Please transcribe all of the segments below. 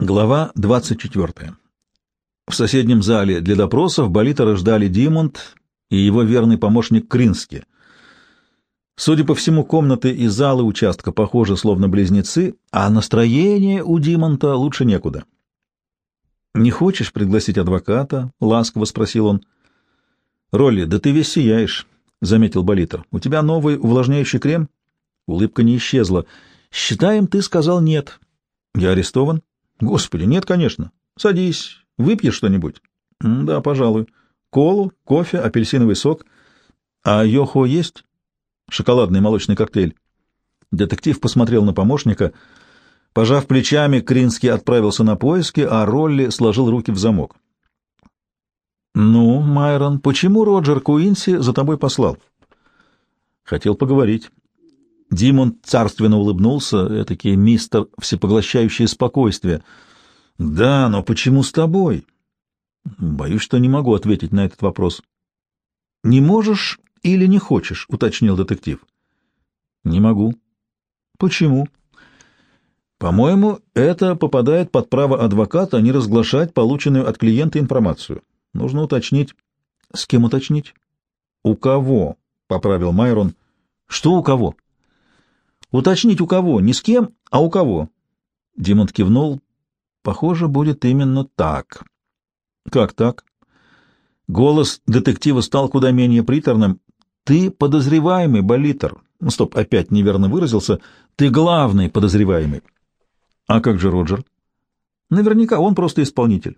Глава 24. В соседнем зале для допросов Болитера ждали Димонд и его верный помощник Крински. Судя по всему, комнаты и залы участка похожи словно близнецы, а настроение у Димонта лучше некуда. «Не хочешь пригласить адвоката?» — ласково спросил он. «Ролли, да ты весь сияешь», — заметил Болитер. «У тебя новый увлажняющий крем?» Улыбка не исчезла. «Считаем, ты сказал нет». «Я арестован?» Господи, нет, конечно. Садись, выпьешь что-нибудь? Да, пожалуй. Колу, кофе, апельсиновый сок. А йохо есть? Шоколадный молочный коктейль. Детектив посмотрел на помощника. Пожав плечами, Кринский отправился на поиски, а Ролли сложил руки в замок. «Ну, Майрон, почему Роджер Куинси за тобой послал?» «Хотел поговорить». Димон царственно улыбнулся, этакий мистер всепоглощающее спокойствие. «Да, но почему с тобой?» «Боюсь, что не могу ответить на этот вопрос». «Не можешь или не хочешь?» — уточнил детектив. «Не могу». «Почему?» «По-моему, это попадает под право адвоката не разглашать полученную от клиента информацию. Нужно уточнить». «С кем уточнить?» «У кого?» — поправил Майрон. «Что у кого?» Уточнить у кого, не с кем, а у кого. Димонт кивнул. Похоже, будет именно так. Как так? Голос детектива стал куда менее приторным. Ты подозреваемый, Болитер. Стоп, опять неверно выразился. Ты главный подозреваемый. А как же Роджер? Наверняка он просто исполнитель.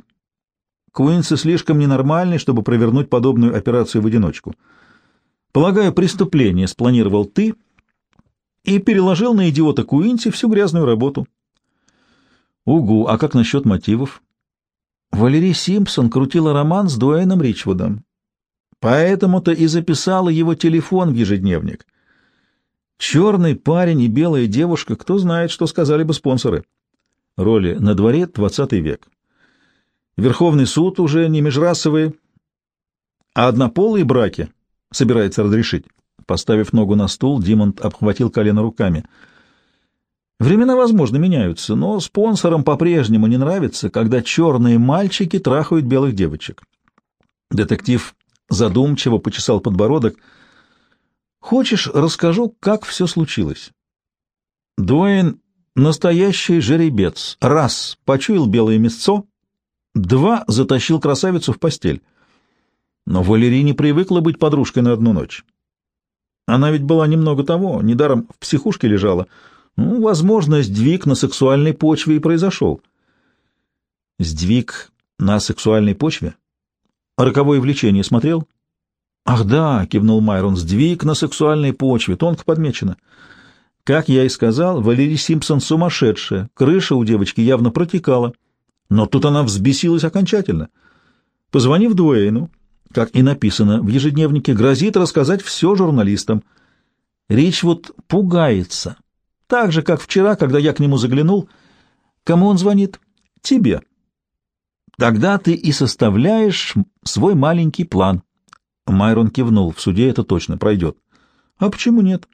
Куинси слишком ненормальный, чтобы провернуть подобную операцию в одиночку. Полагаю, преступление спланировал ты — и переложил на идиота Куинси всю грязную работу. Угу, а как насчет мотивов? Валерий Симпсон крутила роман с Дуэйном Ричвудом. Поэтому-то и записала его телефон в ежедневник. Черный парень и белая девушка, кто знает, что сказали бы спонсоры. Роли на дворе двадцатый век. Верховный суд уже не межрасовые, а однополые браки собирается разрешить. Поставив ногу на стул, Димонд обхватил колено руками. Времена, возможно, меняются, но спонсорам по-прежнему не нравится, когда черные мальчики трахают белых девочек. Детектив задумчиво почесал подбородок. «Хочешь, расскажу, как все случилось?» Дуэйн — настоящий жеребец. Раз — почуял белое мясцо, два — затащил красавицу в постель. Но Валерий не привыкла быть подружкой на одну ночь. Она ведь была немного того, недаром в психушке лежала. Ну, возможно, сдвиг на сексуальной почве и произошел. Сдвиг на сексуальной почве? Роковое влечение смотрел? Ах да, кивнул Майрон, сдвиг на сексуальной почве, тонко подмечено. Как я и сказал, Валерий Симпсон сумасшедшая, крыша у девочки явно протекала. Но тут она взбесилась окончательно. Позвонив Дуэйну, как и написано в ежедневнике, грозит рассказать все журналистам. Ричвуд пугается. Так же, как вчера, когда я к нему заглянул. Кому он звонит? Тебе. Тогда ты и составляешь свой маленький план. Майрон кивнул. В суде это точно пройдет. А почему нет?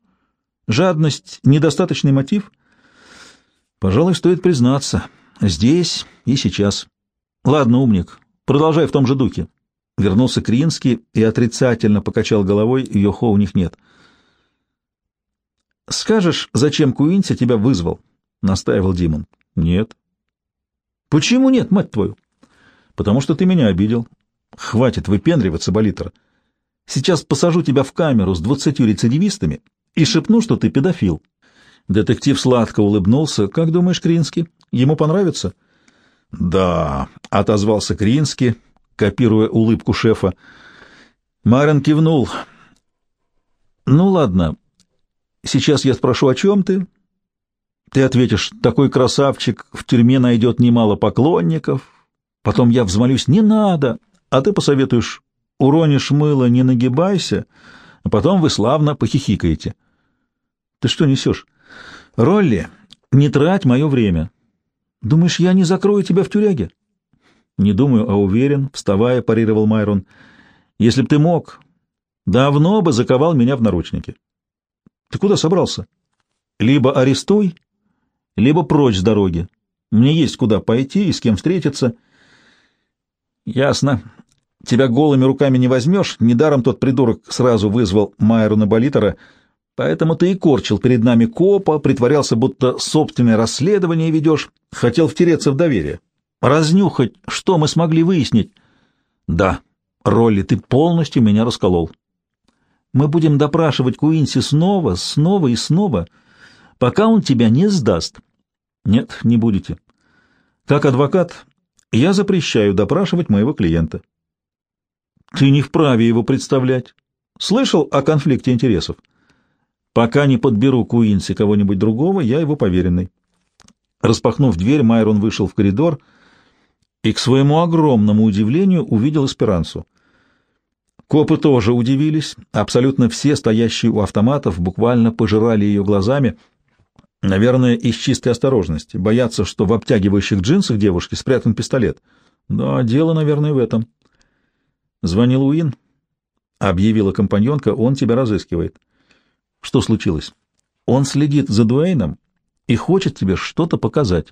Жадность — недостаточный мотив? Пожалуй, стоит признаться. Здесь и сейчас. Ладно, умник, продолжай в том же духе. Вернулся Кринский и отрицательно покачал головой, Йохо у них нет. «Скажешь, зачем Куинси тебя вызвал?» — настаивал Димон. «Нет». «Почему нет, мать твою?» «Потому что ты меня обидел. Хватит выпендриваться, Болитер. Сейчас посажу тебя в камеру с двадцатью рецидивистами и шепну, что ты педофил». Детектив сладко улыбнулся. «Как думаешь, Кринский, ему понравится?» «Да», — отозвался Кринский, копируя улыбку шефа. Марен кивнул. «Ну ладно, сейчас я спрошу, о чем ты?» Ты ответишь, такой красавчик в тюрьме найдет немало поклонников. Потом я взмолюсь, не надо, а ты посоветуешь, уронишь мыло, не нагибайся, а потом вы славно похихикаете. Ты что несешь? Ролли, не трать мое время. Думаешь, я не закрою тебя в тюряге? Не думаю, а уверен, вставая, парировал Майрон. Если б ты мог, давно бы заковал меня в наручники. Ты куда собрался? Либо арестуй, либо прочь с дороги. Мне есть куда пойти и с кем встретиться. Ясно. Тебя голыми руками не возьмешь. Недаром тот придурок сразу вызвал Майрона Болитера, поэтому ты и корчил перед нами копа, притворялся, будто собственное расследование ведешь, хотел втереться в доверие. Разнюхать, что мы смогли выяснить. Да, Ролли, ты полностью меня расколол. Мы будем допрашивать Куинси снова, снова и снова, пока он тебя не сдаст. Нет, не будете. Как адвокат, я запрещаю допрашивать моего клиента. Ты не вправе его представлять. Слышал о конфликте интересов? Пока не подберу Куинси кого-нибудь другого, я его поверенный. Распахнув дверь, Майрон вышел в коридор и, к своему огромному удивлению, увидел Эсперансу. Копы тоже удивились. Абсолютно все, стоящие у автоматов, буквально пожирали ее глазами. Наверное, из чистой осторожности. Боятся, что в обтягивающих джинсах девушки спрятан пистолет. Да, дело, наверное, в этом. Звонил Уин. Объявила компаньонка, он тебя разыскивает. Что случилось? Он следит за Дуэйном и хочет тебе что-то показать.